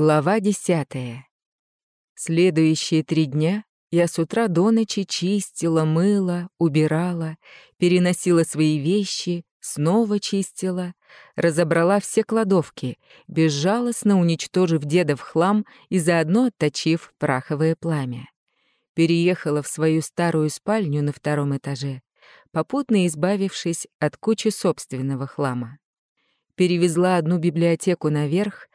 Глава десятая. Следующие три дня я с утра до ночи чистила, мыла, убирала, переносила свои вещи, снова чистила, разобрала все кладовки, безжалостно уничтожив дедов хлам и заодно отточив праховое пламя. Переехала в свою старую спальню на втором этаже, попутно избавившись от кучи собственного хлама. Перевезла одну библиотеку наверх,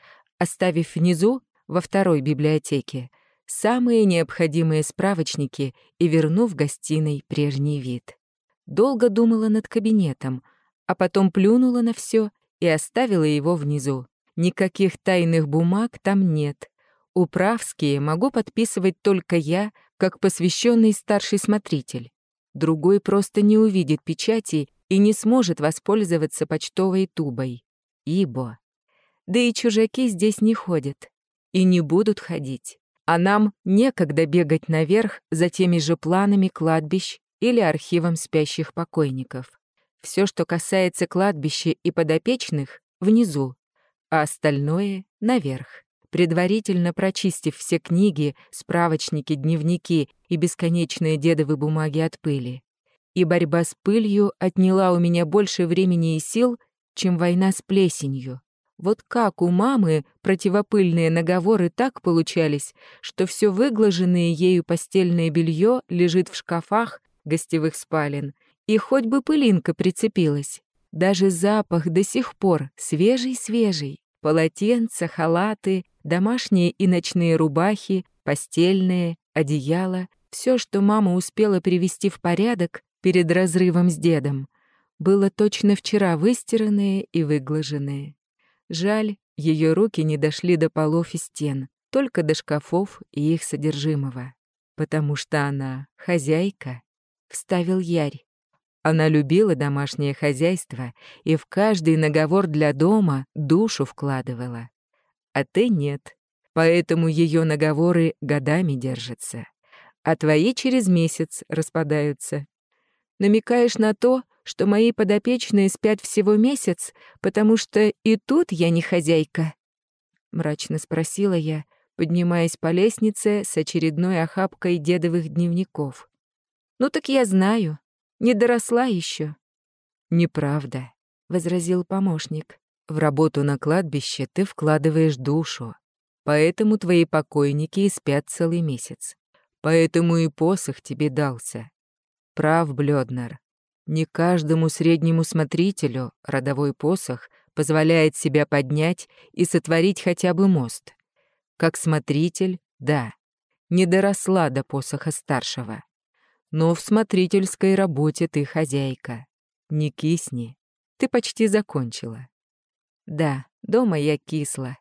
оставив внизу, во второй библиотеке, самые необходимые справочники и вернув гостиной прежний вид. Долго думала над кабинетом, а потом плюнула на все и оставила его внизу. Никаких тайных бумаг там нет. Управские могу подписывать только я, как посвященный старший смотритель. Другой просто не увидит печати и не сможет воспользоваться почтовой тубой. Ибо да и чужаки здесь не ходят. И не будут ходить. А нам некогда бегать наверх за теми же планами кладбищ или архивом спящих покойников. Все, что касается кладбища и подопечных, внизу, а остальное — наверх. Предварительно прочистив все книги, справочники, дневники и бесконечные дедовы бумаги от пыли. И борьба с пылью отняла у меня больше времени и сил, чем война с плесенью. Вот как у мамы противопыльные наговоры так получались, что все выглаженное ею постельное белье лежит в шкафах гостевых спален, и хоть бы пылинка прицепилась. Даже запах до сих пор свежий-свежий. Полотенца, халаты, домашние и ночные рубахи, постельные, одеяло — все, что мама успела привести в порядок перед разрывом с дедом, было точно вчера выстиранное и выглаженное. Жаль, ее руки не дошли до полов и стен, только до шкафов и их содержимого. Потому что она хозяйка, вставил Ярь. Она любила домашнее хозяйство и в каждый наговор для дома душу вкладывала. А ты нет, поэтому ее наговоры годами держатся, а твои через месяц распадаются. Намекаешь на то, что мои подопечные спят всего месяц, потому что и тут я не хозяйка?» Мрачно спросила я, поднимаясь по лестнице с очередной охапкой дедовых дневников. «Ну так я знаю. Не доросла еще. «Неправда», — возразил помощник. «В работу на кладбище ты вкладываешь душу, поэтому твои покойники и спят целый месяц. Поэтому и посох тебе дался. Прав, Блёднер. Не каждому среднему смотрителю родовой посох позволяет себя поднять и сотворить хотя бы мост. Как смотритель, да, не доросла до посоха старшего. Но в смотрительской работе ты хозяйка. Не кисни, ты почти закончила. Да, дома я кисла.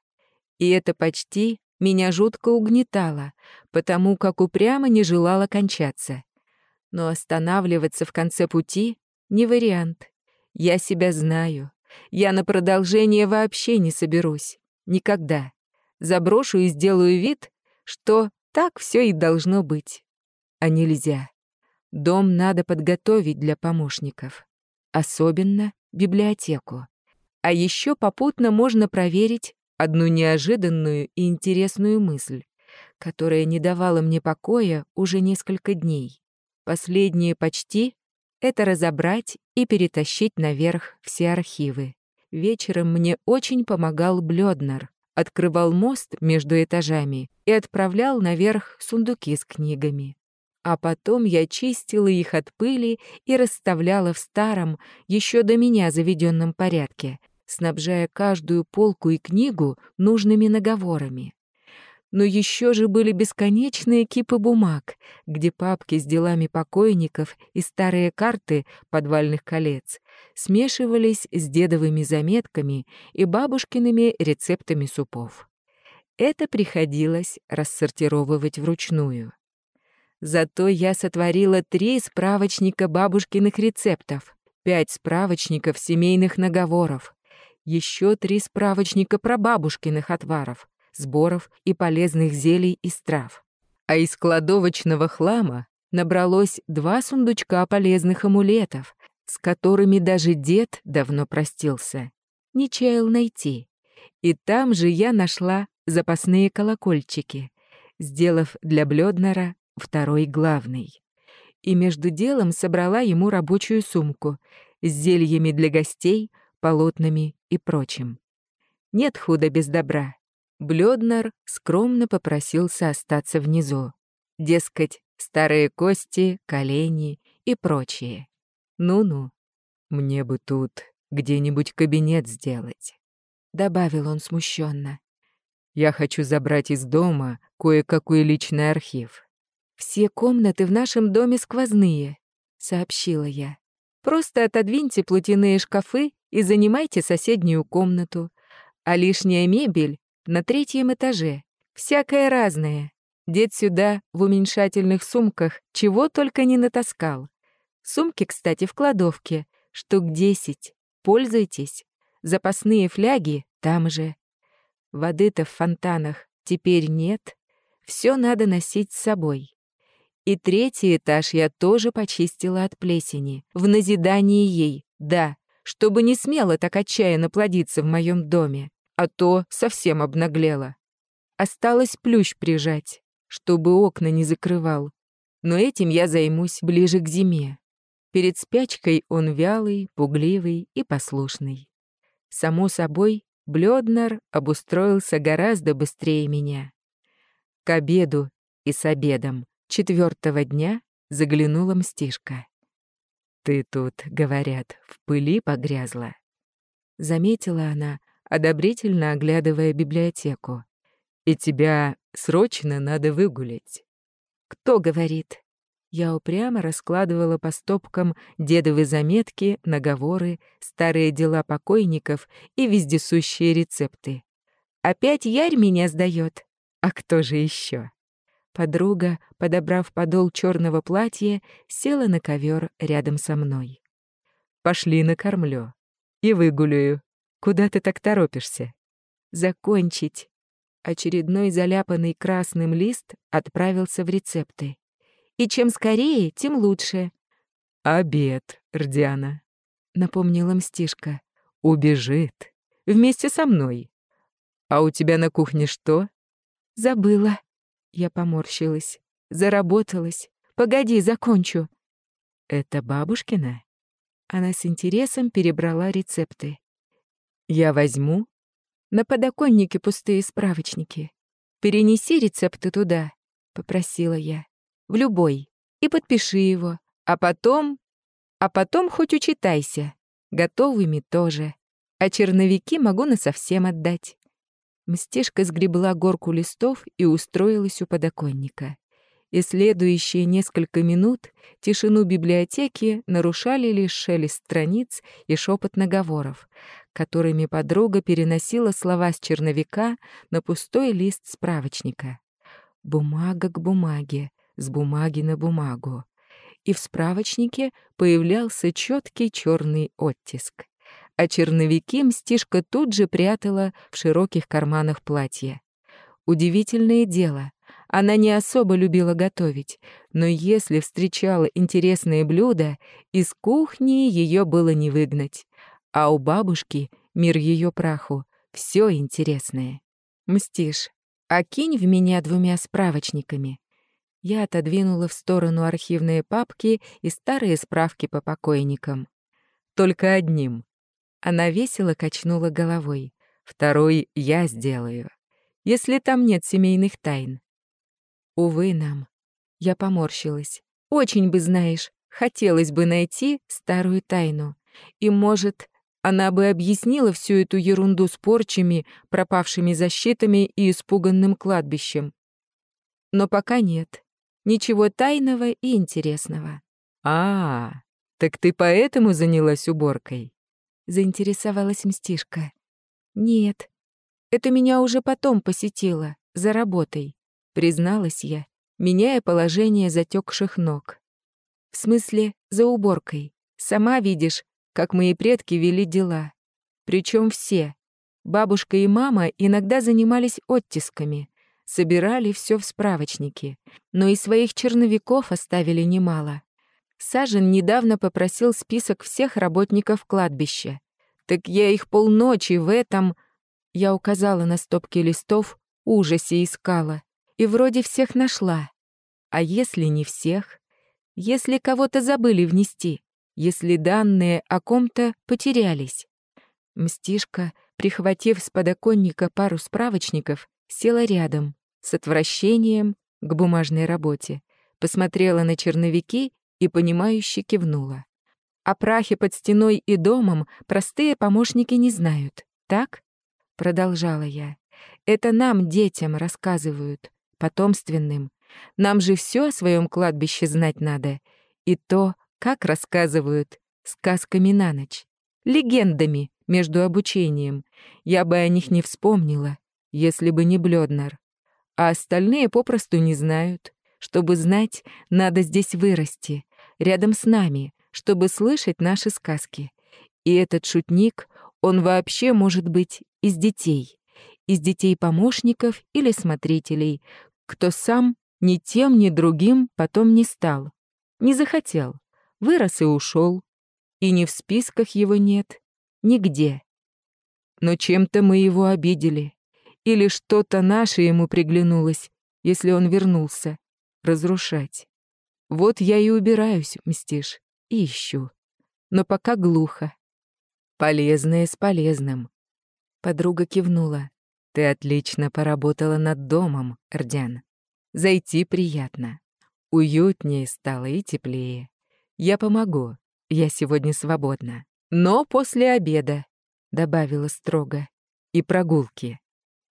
И это почти меня жутко угнетало, потому как упрямо не желала кончаться. Но останавливаться в конце пути — не вариант. Я себя знаю. Я на продолжение вообще не соберусь. Никогда. Заброшу и сделаю вид, что так все и должно быть. А нельзя. Дом надо подготовить для помощников. Особенно библиотеку. А еще попутно можно проверить одну неожиданную и интересную мысль, которая не давала мне покоя уже несколько дней. Последнее почти — это разобрать и перетащить наверх все архивы. Вечером мне очень помогал Блёднер, открывал мост между этажами и отправлял наверх сундуки с книгами. А потом я чистила их от пыли и расставляла в старом, еще до меня заведенном порядке, снабжая каждую полку и книгу нужными наговорами. Но еще же были бесконечные кипы бумаг, где папки с делами покойников и старые карты подвальных колец смешивались с дедовыми заметками и бабушкиными рецептами супов. Это приходилось рассортировывать вручную. Зато я сотворила три справочника бабушкиных рецептов, пять справочников семейных наговоров, еще три справочника про бабушкиных отваров, сборов и полезных зелий из трав. А из кладовочного хлама набралось два сундучка полезных амулетов, с которыми даже дед давно простился. Не чаял найти. И там же я нашла запасные колокольчики, сделав для Блёднера второй главный. И между делом собрала ему рабочую сумку с зельями для гостей, полотнами и прочим. Нет худа без добра. Блёднер скромно попросился остаться внизу. Дескать, старые кости, колени и прочее. Ну-ну, мне бы тут где-нибудь кабинет сделать, добавил он смущенно. Я хочу забрать из дома кое-какой личный архив. Все комнаты в нашем доме сквозные, сообщила я. Просто отодвиньте платяные шкафы и занимайте соседнюю комнату, а лишняя мебель на третьем этаже, всякое разное. Дед сюда в уменьшательных сумках чего только не натаскал. Сумки, кстати, в кладовке, штук десять. Пользуйтесь. Запасные фляги там же. Воды-то в фонтанах теперь нет. Все надо носить с собой. И третий этаж я тоже почистила от плесени. В назидании ей, да, чтобы не смело так отчаянно плодиться в моем доме. А то совсем обнаглела. Осталось плющ прижать чтобы окна не закрывал. Но этим я займусь ближе к зиме. Перед спячкой он вялый, пугливый и послушный. Само собой, Блёднер обустроился гораздо быстрее меня. К обеду и с обедом четвертого дня заглянула Мстишка. «Ты тут, — говорят, — в пыли погрязла». Заметила она, одобрительно оглядывая библиотеку. «И тебя Срочно надо выгулять. Кто говорит? Я упрямо раскладывала по стопкам дедовы заметки, наговоры, старые дела покойников и вездесущие рецепты. Опять Ярь меня сдает. А кто же еще? Подруга, подобрав подол черного платья, села на ковер рядом со мной. Пошли накормлю. И выгуляю. Куда ты так торопишься? Закончить. Очередной заляпанный красным лист отправился в рецепты. И чем скорее, тем лучше. «Обед, Рдиана», — напомнила Мстишка. «Убежит. Вместе со мной. А у тебя на кухне что?» «Забыла». Я поморщилась. Заработалась. «Погоди, закончу». «Это бабушкина?» Она с интересом перебрала рецепты. «Я возьму на подоконнике пустые справочники. Перенеси рецепты туда, попросила я. В любой. И подпиши его. А потом... А потом хоть учитайся. Готовыми тоже. А черновики могу насовсем отдать. Мстишка сгребла горку листов и устроилась у подоконника и следующие несколько минут тишину библиотеки нарушали лишь шелест страниц и шепот наговоров, которыми подруга переносила слова с черновика на пустой лист справочника. Бумага к бумаге, с бумаги на бумагу. И в справочнике появлялся четкий черный оттиск. А черновики мстишка тут же прятала в широких карманах платья. Удивительное дело — она не особо любила готовить, но если встречала интересные блюда, из кухни ее было не выгнать. А у бабушки, мир ее праху, все интересное. «Мстишь, окинь в меня двумя справочниками». Я отодвинула в сторону архивные папки и старые справки по покойникам. «Только одним». Она весело качнула головой. «Второй я сделаю, если там нет семейных тайн. Увы нам. Я поморщилась. Очень бы, знаешь, хотелось бы найти старую тайну. И, может, она бы объяснила всю эту ерунду с порчами, пропавшими защитами и испуганным кладбищем. Но пока нет. Ничего тайного и интересного. «А, -а так ты поэтому занялась уборкой?» Заинтересовалась Мстишка. «Нет, это меня уже потом посетило, за работой призналась я, меняя положение затекших ног. В смысле, за уборкой. Сама видишь, как мои предки вели дела. Причем все. Бабушка и мама иногда занимались оттисками, собирали все в справочнике, но и своих черновиков оставили немало. Сажен недавно попросил список всех работников кладбища. Так я их полночи в этом... Я указала на стопки листов, ужасе искала. И вроде всех нашла. А если не всех? Если кого-то забыли внести? Если данные о ком-то потерялись? Мстишка, прихватив с подоконника пару справочников, села рядом, с отвращением к бумажной работе, посмотрела на черновики и, понимающе кивнула. О прахе под стеной и домом простые помощники не знают, так? Продолжала я. Это нам, детям, рассказывают, потомственным. Нам же все о своем кладбище знать надо. И то, как рассказывают, сказками на ночь. Легендами между обучением. Я бы о них не вспомнила, если бы не Блёднер. А остальные попросту не знают. Чтобы знать, надо здесь вырасти, рядом с нами, чтобы слышать наши сказки. И этот шутник, он вообще может быть из детей. Из детей-помощников или смотрителей, кто сам ни тем, ни другим потом не стал. Не захотел. Вырос и ушел. И ни в списках его нет, нигде. Но чем-то мы его обидели. Или что-то наше ему приглянулось, если он вернулся. Разрушать. Вот я и убираюсь, мстишь и ищу. Но пока глухо. Полезное с полезным. Подруга кивнула. Ты отлично поработала над домом, Эрдян. Зайти приятно. Уютнее стало и теплее. Я помогу. Я сегодня свободна. Но после обеда, добавила строго. И прогулки.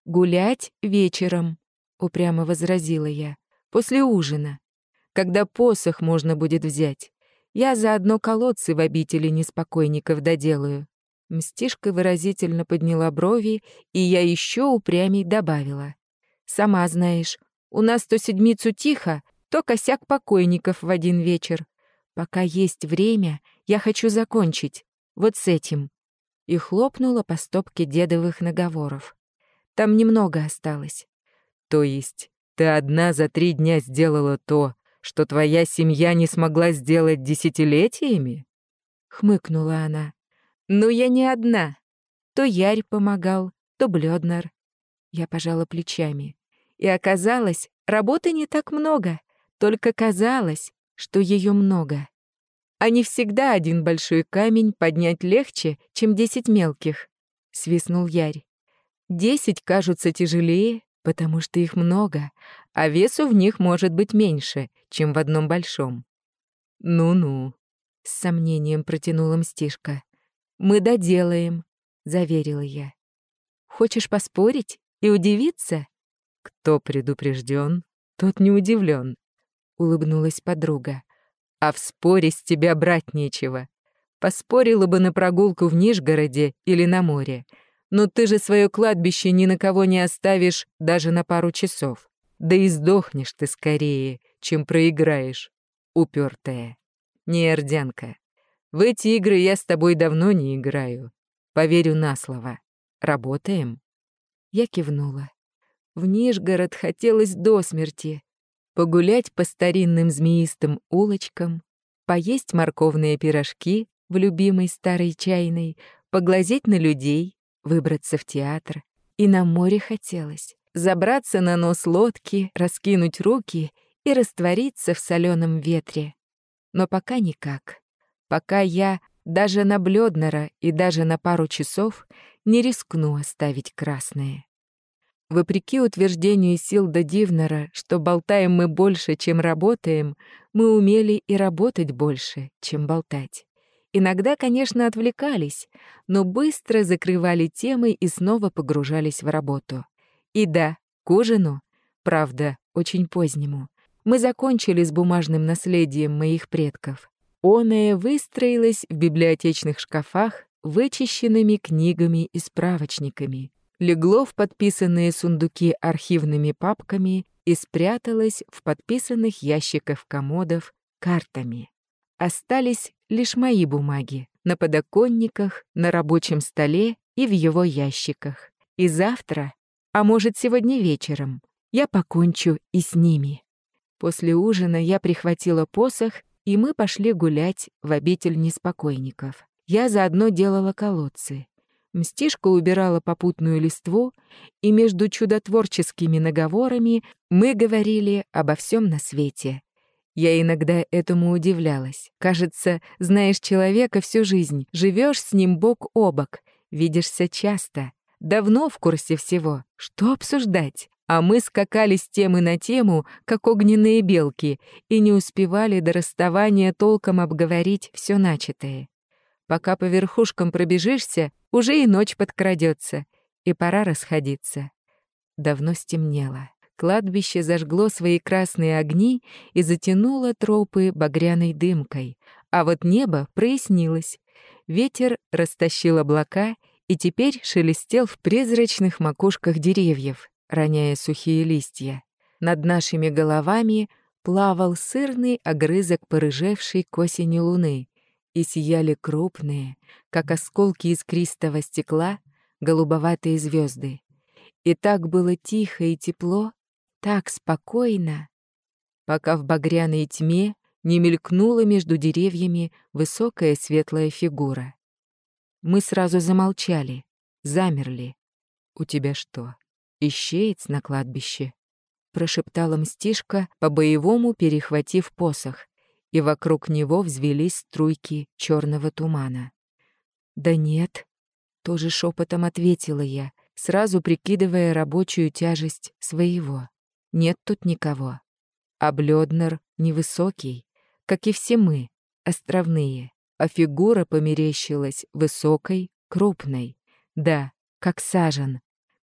Гулять вечером, упрямо возразила я. После ужина. Когда посох можно будет взять. Я заодно колодцы в обители неспокойников доделаю». Мстишка выразительно подняла брови, и я еще упрямей добавила. «Сама знаешь, у нас то седмицу тихо, то косяк покойников в один вечер. Пока есть время, я хочу закончить. Вот с этим». И хлопнула по стопке дедовых наговоров. Там немного осталось. «То есть ты одна за три дня сделала то, что твоя семья не смогла сделать десятилетиями?» Хмыкнула она. «Ну, я не одна. То Ярь помогал, то Блёднер». Я пожала плечами. И оказалось, работы не так много, только казалось, что ее много. А не всегда один большой камень поднять легче, чем десять мелких, — свистнул Ярь. Десять кажутся тяжелее, потому что их много, а весу в них может быть меньше, чем в одном большом. «Ну-ну», — с сомнением протянула Мстишка. «Мы доделаем», — заверила я. «Хочешь поспорить и удивиться?» «Кто предупрежден, тот не удивлен», — улыбнулась подруга. «А в споре с тебя брать нечего. Поспорила бы на прогулку в Нижгороде или на море, но ты же свое кладбище ни на кого не оставишь даже на пару часов. Да и сдохнешь ты скорее, чем проиграешь, упертая. Не, Ордянка, в эти игры я с тобой давно не играю. Поверю на слово. Работаем?» Я кивнула. В Нижгород хотелось до смерти. Погулять по старинным змеистым улочкам, поесть морковные пирожки в любимой старой чайной, поглазеть на людей, выбраться в театр. И на море хотелось. Забраться на нос лодки, раскинуть руки и раствориться в соленом ветре. Но пока никак. Пока я даже на Блёднера и даже на пару часов не рискну оставить красное. Вопреки утверждению Силда Дивнера, что болтаем мы больше, чем работаем, мы умели и работать больше, чем болтать. Иногда, конечно, отвлекались, но быстро закрывали темы и снова погружались в работу. И да, к ужину, правда, очень позднему, мы закончили с бумажным наследием моих предков. Оное выстроилось в библиотечных шкафах вычищенными книгами и справочниками, легло в подписанные сундуки архивными папками и спряталось в подписанных ящиках комодов картами. Остались лишь мои бумаги на подоконниках, на рабочем столе и в его ящиках. И завтра, а может сегодня вечером, я покончу и с ними. После ужина я прихватила посох, и мы пошли гулять в обитель неспокойников. Я заодно делала колодцы. Мстишка убирала попутную листву, и между чудотворческими наговорами мы говорили обо всем на свете. Я иногда этому удивлялась. Кажется, знаешь человека всю жизнь, живешь с ним бок о бок, видишься часто, давно в курсе всего. Что обсуждать? А мы скакали с темы на тему, как огненные белки, и не успевали до расставания толком обговорить все начатое. Пока по верхушкам пробежишься, уже и ночь подкрадется, и пора расходиться. Давно стемнело. Кладбище зажгло свои красные огни и затянуло тропы багряной дымкой, а вот небо прояснилось. Ветер растащил облака и теперь шелестел в призрачных макушках деревьев, роняя сухие листья. Над нашими головами плавал сырный огрызок порыжевшей к осени луны, и сияли крупные, как осколки искристого стекла, голубоватые звезды. И так было тихо и тепло, так спокойно, пока в багряной тьме не мелькнула между деревьями высокая светлая фигура. Мы сразу замолчали, замерли. «У тебя что, ищеец на кладбище?» прошептала мстишка, по-боевому перехватив посох, и вокруг него взвелись струйки черного тумана. «Да нет», — тоже шепотом ответила я, сразу прикидывая рабочую тяжесть своего. Нет тут никого. А Блёднер невысокий, как и все мы, островные, а фигура померещилась высокой, крупной. Да, как Сажен,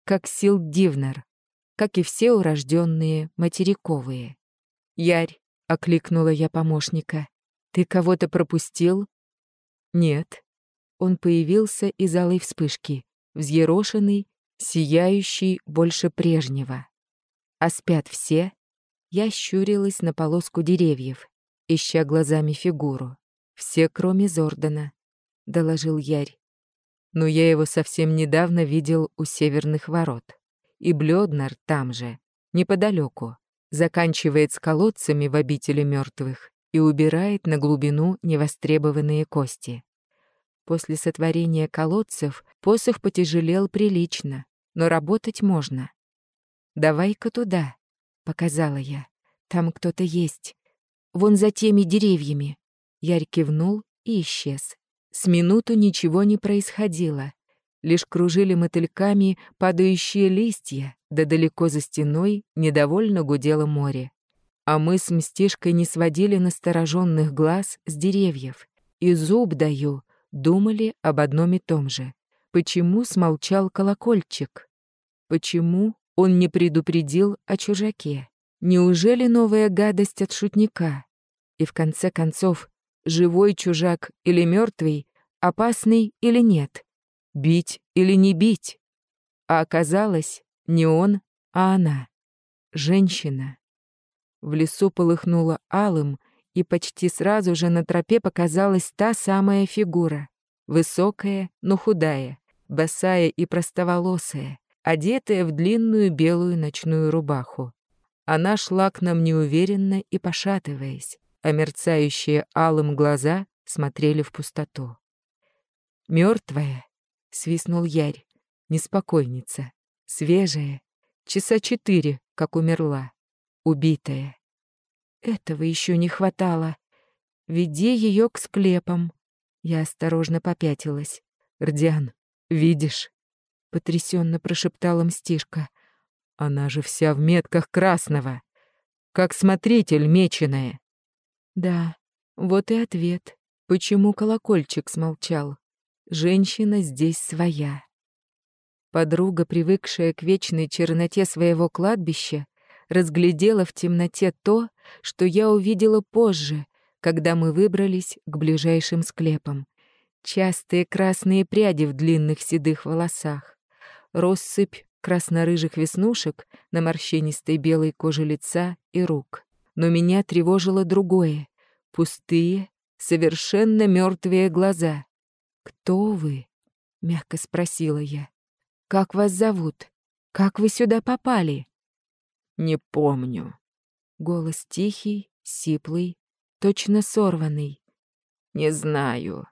как Сил Дивнер, как и все урожденные материковые. «Ярь», — окликнула я помощника, — «ты кого-то пропустил?» «Нет». Он появился из алой вспышки, взъерошенный, сияющий больше прежнего. А спят все? Я щурилась на полоску деревьев, ища глазами фигуру. Все, кроме Зордана, — доложил Ярь. Но я его совсем недавно видел у северных ворот. И Блёднар там же, неподалеку, заканчивает с колодцами в обители мертвых и убирает на глубину невостребованные кости. После сотворения колодцев посох потяжелел прилично, но работать можно. «Давай-ка туда», — показала я. «Там кто-то есть. Вон за теми деревьями». Ярь кивнул и исчез. С минуту ничего не происходило. Лишь кружили мотыльками падающие листья, да далеко за стеной недовольно гудело море. А мы с Мстишкой не сводили настороженных глаз с деревьев. И зуб даю, думали об одном и том же. Почему смолчал колокольчик? Почему он не предупредил о чужаке. Неужели новая гадость от шутника? И в конце концов, живой чужак или мертвый, опасный или нет? Бить или не бить? А оказалось, не он, а она. Женщина. В лесу полыхнуло алым, и почти сразу же на тропе показалась та самая фигура. Высокая, но худая, босая и простоволосая, одетая в длинную белую ночную рубаху. Она шла к нам неуверенно и пошатываясь, а мерцающие алым глаза смотрели в пустоту. Мертвая, свистнул Ярь, неспокойница, свежая, часа четыре, как умерла, убитая. Этого еще не хватало. Веди ее к склепам. Я осторожно попятилась. Рдиан, видишь? — потрясенно прошептала Мстишка. «Она же вся в метках красного, как смотритель меченая». «Да, вот и ответ, почему колокольчик смолчал. Женщина здесь своя». Подруга, привыкшая к вечной черноте своего кладбища, разглядела в темноте то, что я увидела позже, когда мы выбрались к ближайшим склепам. Частые красные пряди в длинных седых волосах россыпь красно-рыжих веснушек на морщинистой белой коже лица и рук. Но меня тревожило другое — пустые, совершенно мертвые глаза. «Кто вы?» — мягко спросила я. «Как вас зовут? Как вы сюда попали?» «Не помню». Голос тихий, сиплый, точно сорванный. «Не знаю.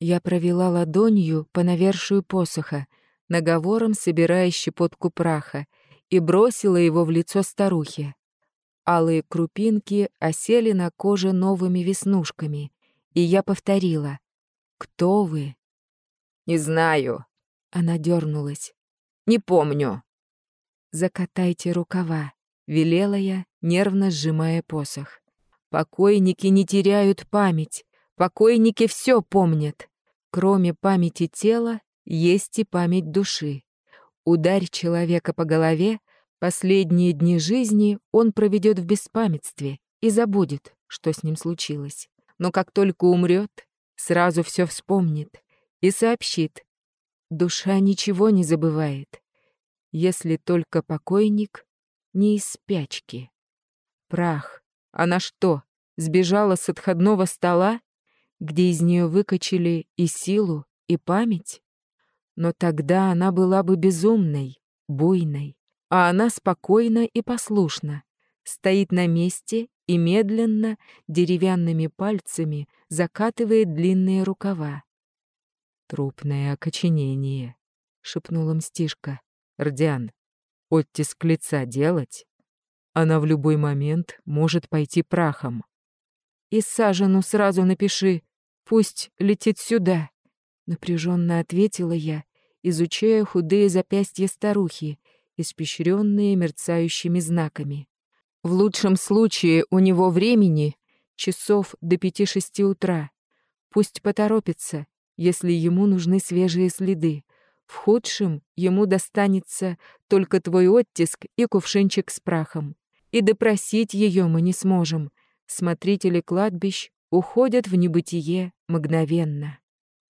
Я провела ладонью по навершию посоха, наговором собирая щепотку праха, и бросила его в лицо старухи. Алые крупинки осели на коже новыми веснушками, и я повторила «Кто вы?» «Не знаю». Она дернулась. «Не помню». «Закатайте рукава», — велела я, нервно сжимая посох. «Покойники не теряют память. Покойники все помнят. Кроме памяти тела, есть и память души. Ударь человека по голове, последние дни жизни он проведет в беспамятстве и забудет, что с ним случилось. Но как только умрет, сразу все вспомнит и сообщит. Душа ничего не забывает, если только покойник не из спячки. Прах. Она что, сбежала с отходного стола, где из нее выкачали и силу, и память? Но тогда она была бы безумной, буйной, а она спокойна и послушна, стоит на месте и медленно, деревянными пальцами закатывает длинные рукава. «Трупное окоченение», — шепнула Мстишка. «Рдян, оттиск лица делать? Она в любой момент может пойти прахом». «И сажену сразу напиши, пусть летит сюда», — напряженно ответила я, изучая худые запястья старухи, испещренные мерцающими знаками. В лучшем случае у него времени часов до пяти-шести утра. Пусть поторопится, если ему нужны свежие следы. В худшем ему достанется только твой оттиск и кувшинчик с прахом. И допросить ее мы не сможем. Смотрители кладбищ уходят в небытие мгновенно.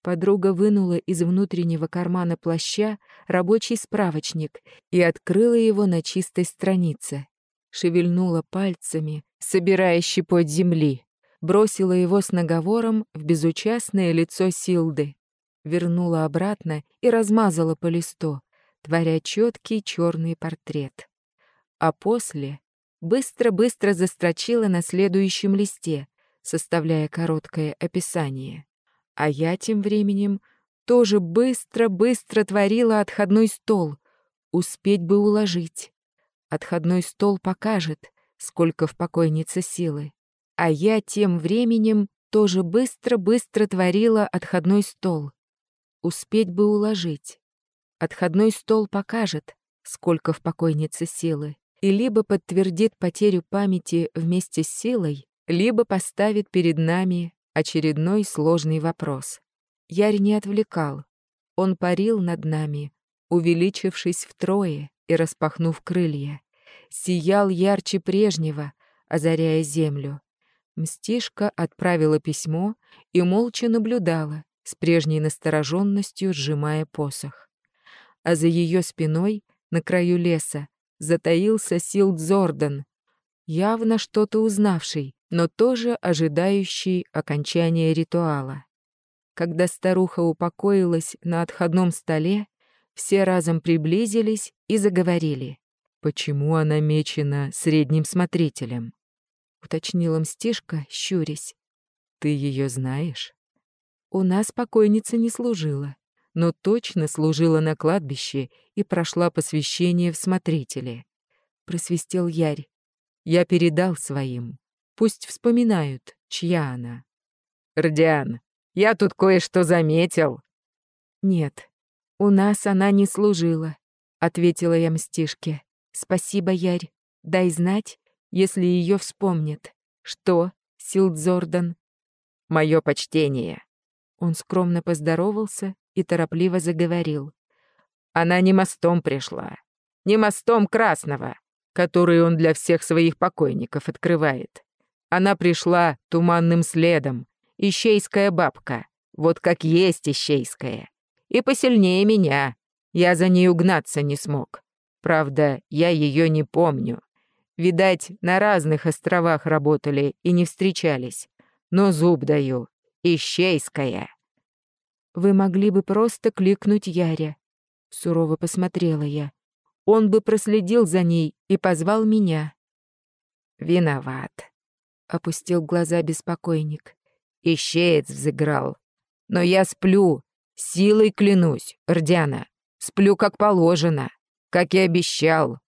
Подруга вынула из внутреннего кармана плаща рабочий справочник и открыла его на чистой странице. Шевельнула пальцами, собирая щепоть земли бросила его с наговором в безучастное лицо Силды, вернула обратно и размазала по листу, творя четкий черный портрет. А после быстро-быстро застрочила на следующем листе, составляя короткое описание. А я тем временем тоже быстро-быстро творила отходной стол. Успеть бы уложить. Отходной стол покажет, сколько в покойнице силы. А я тем временем тоже быстро-быстро творила отходной стол. Успеть бы уложить. Отходной стол покажет, сколько в покойнице силы, и либо подтвердит потерю памяти вместе с силой, либо поставит перед нами очередной сложный вопрос. Ярь не отвлекал. Он парил над нами, увеличившись втрое и распахнув крылья. Сиял ярче прежнего, озаряя землю. Мстишка отправила письмо и молча наблюдала, с прежней настороженностью сжимая посох. А за ее спиной, на краю леса, затаился Силд Зордан, явно что-то узнавший, но тоже ожидающий окончания ритуала. Когда старуха упокоилась на отходном столе, все разом приблизились и заговорили. Почему она мечена средним смотрителем? — уточнила Мстишка, щурясь. «Ты ее знаешь?» «У нас покойница не служила, но точно служила на кладбище и прошла посвящение в смотрители», — просвистел Ярь. «Я передал своим. Пусть вспоминают, чья она». «Рдиан, я тут кое-что заметил». «Нет, у нас она не служила», — ответила я Мстишке. «Спасибо, Ярь. Дай знать, если ее вспомнит. Что, Силдзордан? Мое почтение. Он скромно поздоровался и торопливо заговорил. Она не мостом пришла, не мостом красного, который он для всех своих покойников открывает. Она пришла туманным следом, ищейская бабка, вот как есть ищейская. И посильнее меня. Я за ней угнаться не смог. Правда, я ее не помню. Видать, на разных островах работали и не встречались. Но зуб даю. Ищейская. Вы могли бы просто кликнуть Яря. Сурово посмотрела я. Он бы проследил за ней и позвал меня. Виноват. Опустил глаза беспокойник. Ищеец взыграл. Но я сплю, силой клянусь, Рдяна. Сплю как положено, как и обещал.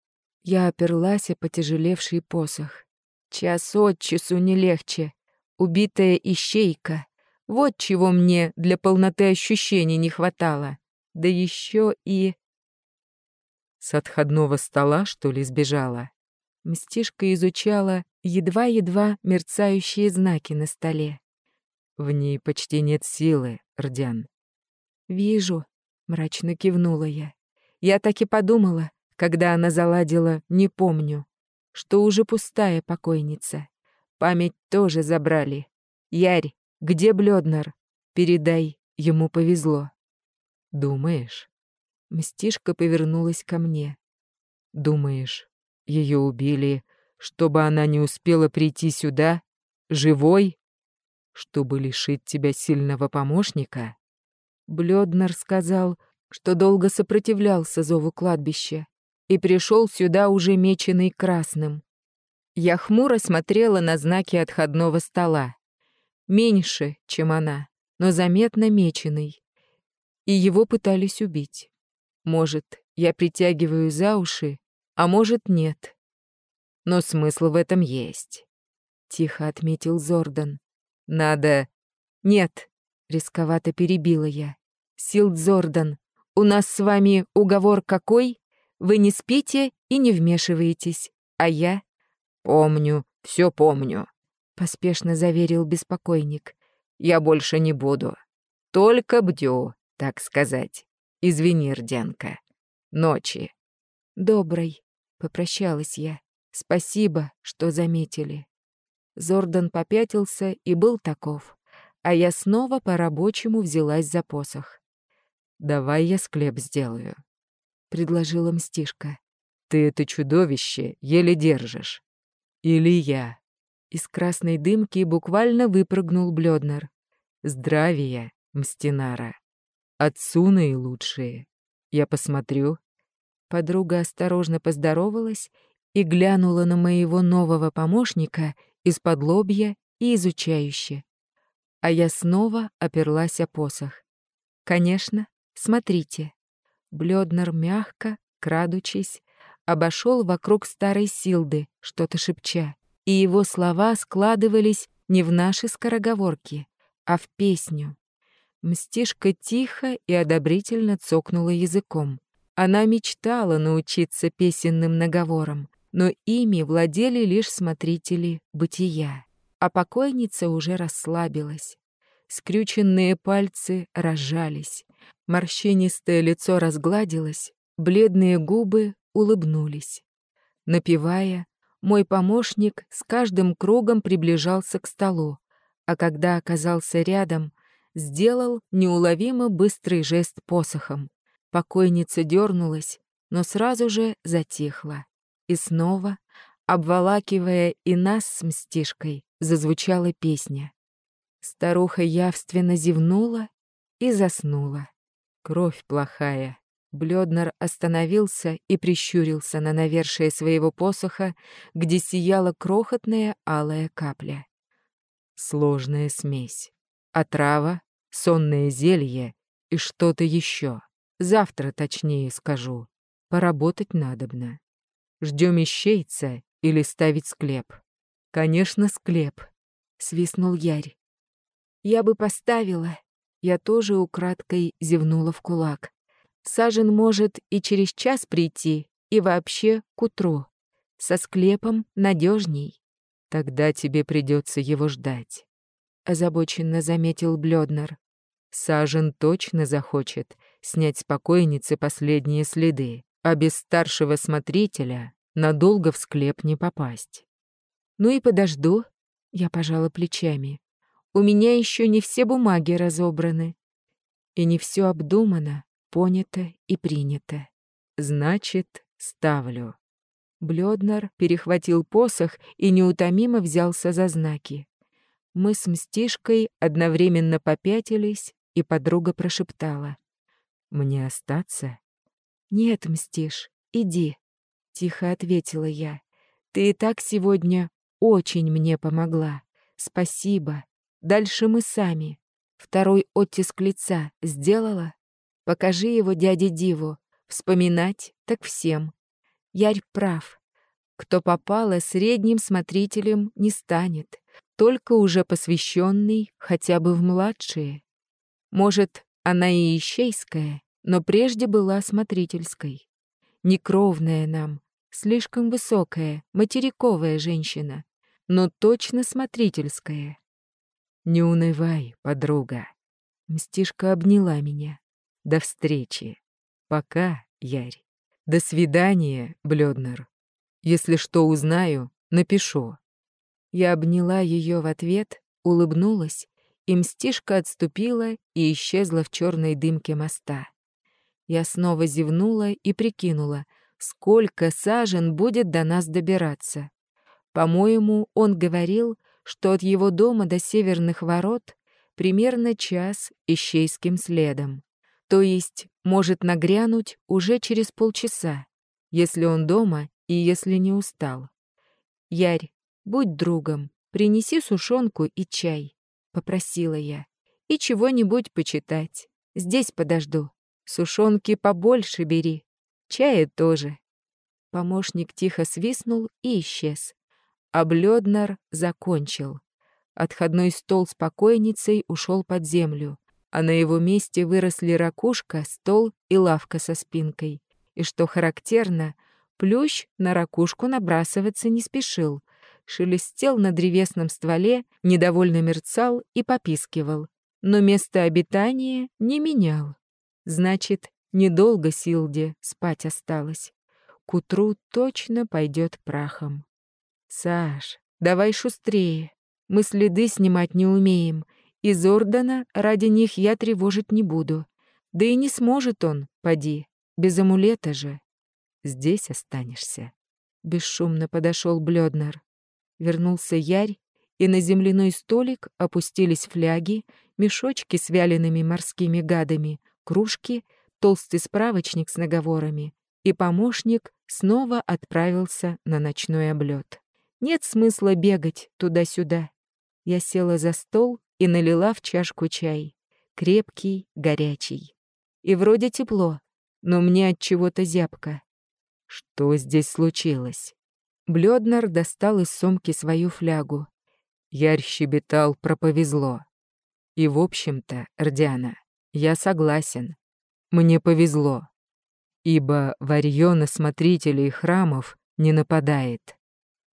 Я оперлась о потяжелевший посох. Час от часу не легче. Убитая ищейка. Вот чего мне для полноты ощущений не хватало. Да еще и... С отходного стола, что ли, сбежала? Мстишка изучала едва-едва мерцающие знаки на столе. В ней почти нет силы, Рдян. «Вижу», — мрачно кивнула я. Я так и подумала, когда она заладила «не помню», что уже пустая покойница. Память тоже забрали. Ярь, где Блёднер? Передай, ему повезло. Думаешь? Мстишка повернулась ко мне. Думаешь, ее убили, чтобы она не успела прийти сюда, живой, чтобы лишить тебя сильного помощника? Блёднер сказал, что долго сопротивлялся зову кладбища и пришел сюда уже меченый красным. Я хмуро смотрела на знаки отходного стола. Меньше, чем она, но заметно меченый. И его пытались убить. Может, я притягиваю за уши, а может, нет. Но смысл в этом есть. Тихо отметил Зордан. Надо... Нет, рисковато перебила я. Силд Зордан, у нас с вами уговор какой? Вы не спите и не вмешиваетесь, а я... Помню, все помню, поспешно заверил беспокойник. Я больше не буду. Только бдю, так сказать. Извини, Рдянка. Ночи. Доброй, попрощалась я. Спасибо, что заметили. Зордан попятился и был таков, а я снова по-рабочему взялась за посох. «Давай я склеп сделаю», — предложила Мстишка. «Ты это чудовище еле держишь. Или я». Из красной дымки буквально выпрыгнул Блёднер. «Здравия, Мстинара. Отцу наилучшие. Я посмотрю». Подруга осторожно поздоровалась и глянула на моего нового помощника из-под лобья и изучающе. А я снова оперлась о посох. Конечно, смотрите. Блёднер мягко, крадучись, обошел вокруг старой Силды, что-то шепча, и его слова складывались не в наши скороговорки, а в песню. Мстишка тихо и одобрительно цокнула языком. Она мечтала научиться песенным наговорам, но ими владели лишь смотрители бытия. А покойница уже расслабилась. Скрюченные пальцы разжались, морщинистое лицо разгладилось, бледные губы улыбнулись. Напевая, мой помощник с каждым кругом приближался к столу, а когда оказался рядом, сделал неуловимо быстрый жест посохом. Покойница дернулась, но сразу же затихла. И снова, обволакивая и нас с мстишкой, зазвучала песня. Старуха явственно зевнула и заснула. Кровь плохая. Блёднер остановился и прищурился на навершие своего посоха, где сияла крохотная алая капля. Сложная смесь. Отрава, сонное зелье и что-то еще. Завтра точнее скажу. Поработать надобно. Ждем ищейца или ставить склеп? Конечно, склеп, свистнул Ярь. Я бы поставила. Я тоже украдкой зевнула в кулак. Сажен может и через час прийти, и вообще к утру. Со склепом надежней. Тогда тебе придется его ждать. Озабоченно заметил Блёднер. Сажен точно захочет снять с покойницы последние следы а без старшего смотрителя надолго в склеп не попасть. Ну и подожду, я пожала плечами. У меня еще не все бумаги разобраны. И не все обдумано, понято и принято. Значит, ставлю. Блёднер перехватил посох и неутомимо взялся за знаки. Мы с Мстишкой одновременно попятились, и подруга прошептала. «Мне остаться?» «Нет, мстишь, иди», — тихо ответила я. «Ты и так сегодня очень мне помогла. Спасибо. Дальше мы сами. Второй оттиск лица сделала? Покажи его дяде Диву. Вспоминать так всем. Ярь прав. Кто попало, средним смотрителем не станет, только уже посвященный хотя бы в младшие. Может, она и ищейская, но прежде была смотрительской. Некровная нам, слишком высокая, материковая женщина, но точно смотрительская. «Не унывай, подруга». Мстишка обняла меня. «До встречи. Пока, Ярь. До свидания, Блёднер. Если что узнаю, напишу». Я обняла ее в ответ, улыбнулась и мстишка отступила и исчезла в черной дымке моста. Я снова зевнула и прикинула, сколько сажен будет до нас добираться. По-моему, он говорил, что от его дома до северных ворот примерно час ищейским следом. То есть может нагрянуть уже через полчаса, если он дома и если не устал. Ярь, будь другом, принеси сушонку и чай. — попросила я. «И чего-нибудь почитать. Здесь подожду. Сушонки побольше бери. Чая тоже». Помощник тихо свистнул и исчез. А Блёднар закончил. Отходной стол с покойницей ушел под землю, а на его месте выросли ракушка, стол и лавка со спинкой. И что характерно, плющ на ракушку набрасываться не спешил, шелестел на древесном стволе, недовольно мерцал и попискивал. Но место обитания не менял. Значит, недолго Силде спать осталось. К утру точно пойдет прахом. «Саш, давай шустрее. Мы следы снимать не умеем, и Зордана ради них я тревожить не буду. Да и не сможет он, поди, без амулета же. Здесь останешься». Бесшумно подошел Блёднер. Вернулся Ярь, и на земляной столик опустились фляги, мешочки с вялеными морскими гадами, кружки, толстый справочник с наговорами, и помощник снова отправился на ночной облет. Нет смысла бегать туда-сюда. Я села за стол и налила в чашку чай. Крепкий, горячий. И вроде тепло, но мне от чего-то зябко. Что здесь случилось? Блёднер достал из сумки свою флягу. Ярь щебетал про повезло. И, в общем-то, Рдяна, я согласен. Мне повезло. Ибо варьё на смотрителей храмов не нападает.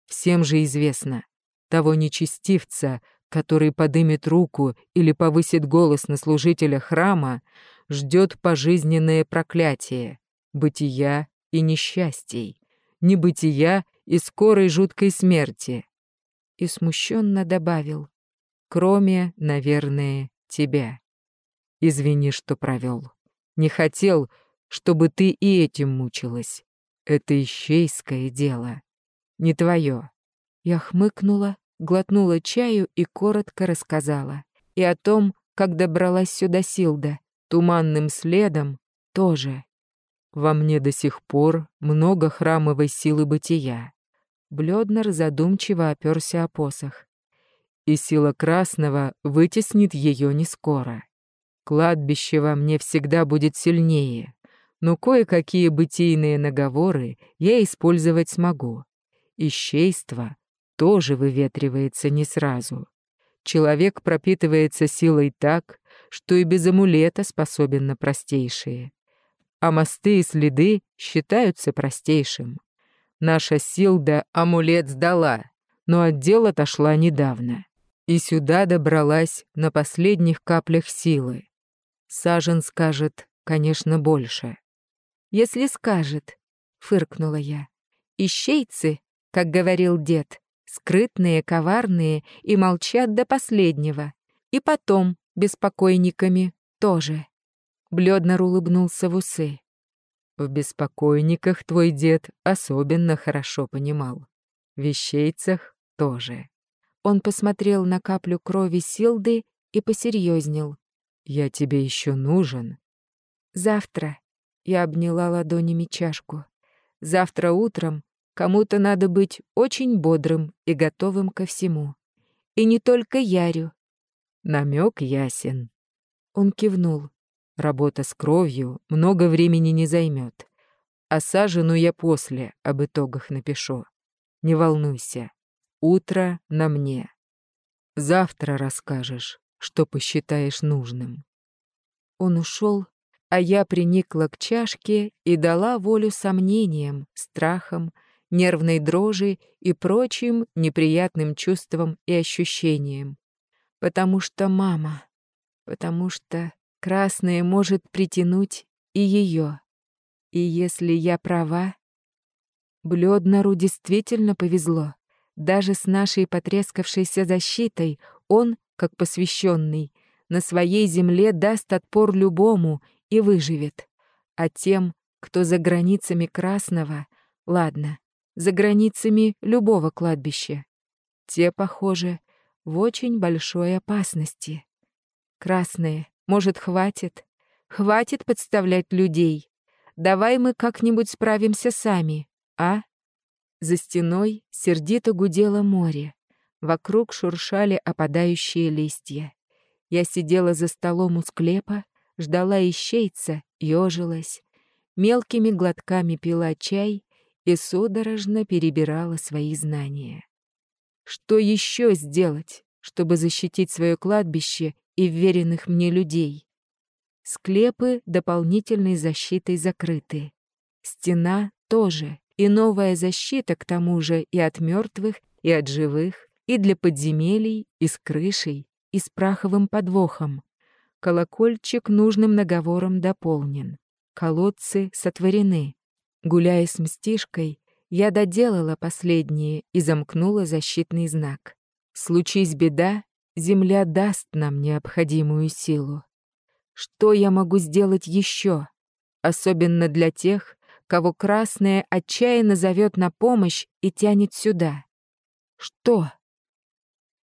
Всем же известно, того нечестивца, который подымет руку или повысит голос на служителя храма, ждет пожизненное проклятие, бытия и несчастий, небытия и скорой жуткой смерти. И смущенно добавил, кроме, наверное, тебя. Извини, что провел. Не хотел, чтобы ты и этим мучилась. Это ищейское дело. Не твое. Я хмыкнула, глотнула чаю и коротко рассказала. И о том, как добралась сюда Силда, туманным следом, тоже. Во мне до сих пор много храмовой силы бытия. Блёднер задумчиво оперся о посох. И сила красного вытеснит ее не скоро. Кладбище во мне всегда будет сильнее, но кое-какие бытийные наговоры я использовать смогу. Ищейство тоже выветривается не сразу. Человек пропитывается силой так, что и без амулета способен на простейшие. А мосты и следы считаются простейшим. Наша Силда амулет сдала, но от дел отошла недавно. И сюда добралась на последних каплях силы. Сажен скажет, конечно, больше. «Если скажет», — фыркнула я. «Ищейцы, как говорил дед, скрытные, коварные и молчат до последнего. И потом беспокойниками тоже». Блёднер улыбнулся в усы. В беспокойниках твой дед особенно хорошо понимал. В вещейцах тоже. Он посмотрел на каплю крови Силды и посерьезнел. «Я тебе еще нужен». «Завтра», — я обняла ладонями чашку, «завтра утром кому-то надо быть очень бодрым и готовым ко всему. И не только Ярю». Намек ясен. Он кивнул. Работа с кровью много времени не займет. А сажену я после об итогах напишу. Не волнуйся. Утро на мне. Завтра расскажешь, что посчитаешь нужным. Он ушел, а я приникла к чашке и дала волю сомнениям, страхам, нервной дрожи и прочим неприятным чувствам и ощущениям. Потому что мама, потому что красное может притянуть и ее. И если я права, Блёднару действительно повезло. Даже с нашей потрескавшейся защитой он, как посвященный, на своей земле даст отпор любому и выживет. А тем, кто за границами Красного, ладно, за границами любого кладбища, те, похоже, в очень большой опасности. Красные, может, хватит? Хватит подставлять людей. Давай мы как-нибудь справимся сами, а? За стеной сердито гудело море. Вокруг шуршали опадающие листья. Я сидела за столом у склепа, ждала ищейца, ёжилась, мелкими глотками пила чай и судорожно перебирала свои знания. Что еще сделать, чтобы защитить свое кладбище и веренных мне людей? Склепы дополнительной защитой закрыты. Стена тоже, и новая защита к тому же и от мертвых, и от живых, и для подземелий, и с крышей, и с праховым подвохом. Колокольчик нужным наговором дополнен. Колодцы сотворены. Гуляя с мстишкой, я доделала последнее и замкнула защитный знак. Случись беда, земля даст нам необходимую силу. Что я могу сделать еще? Особенно для тех, кого красное отчаянно зовет на помощь и тянет сюда. Что?